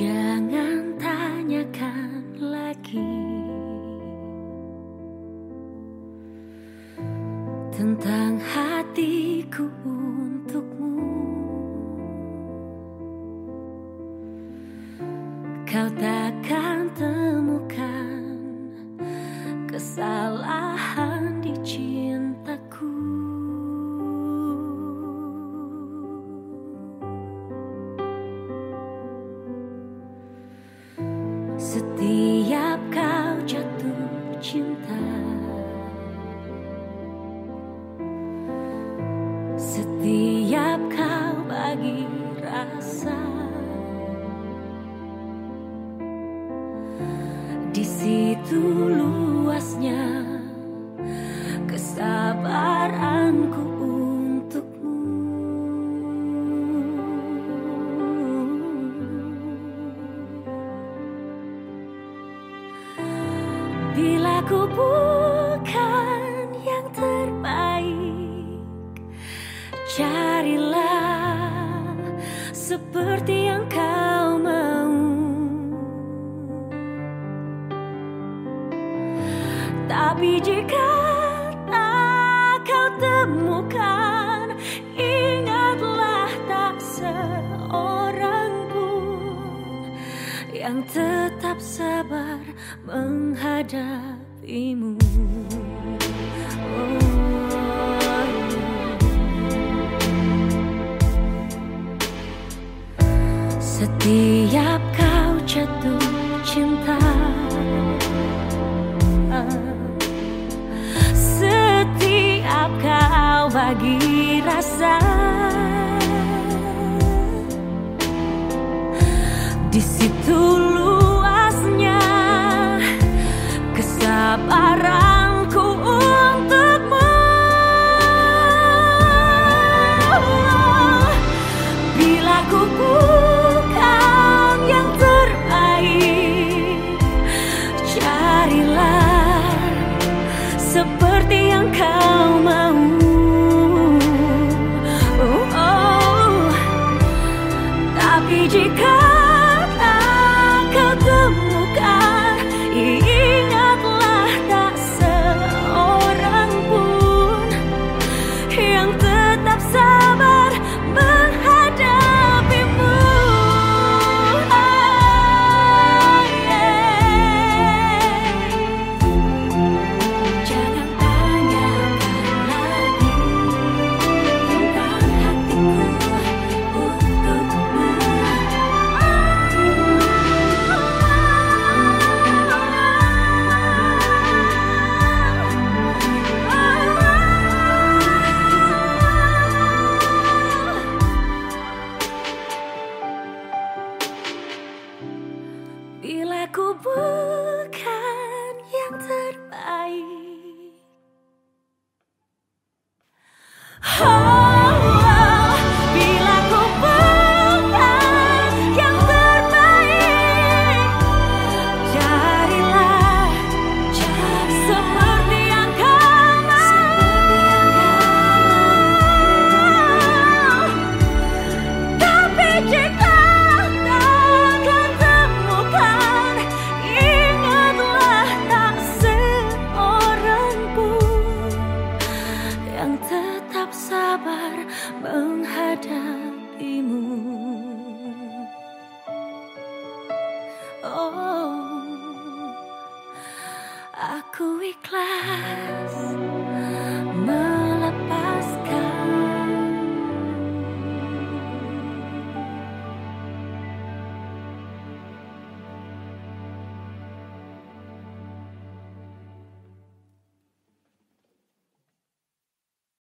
Jangan tanyakan lagi tentang hatiku untukmu. Kau takkan temukan kesalahan di cinta. Setiap kau jatuh cinta. Setiap kau bagi rasa. Di situ Bila ku bukan yang terbaik. Carilah seperti yang kau mau. Tapi jika tak kau temukan Ingatlah tak seorang pun Yang tetap sabar menghadapimu Oh, Setiap kau jatuh cinta. Setiap kau bagi rasa. Di Tapi jika tak world.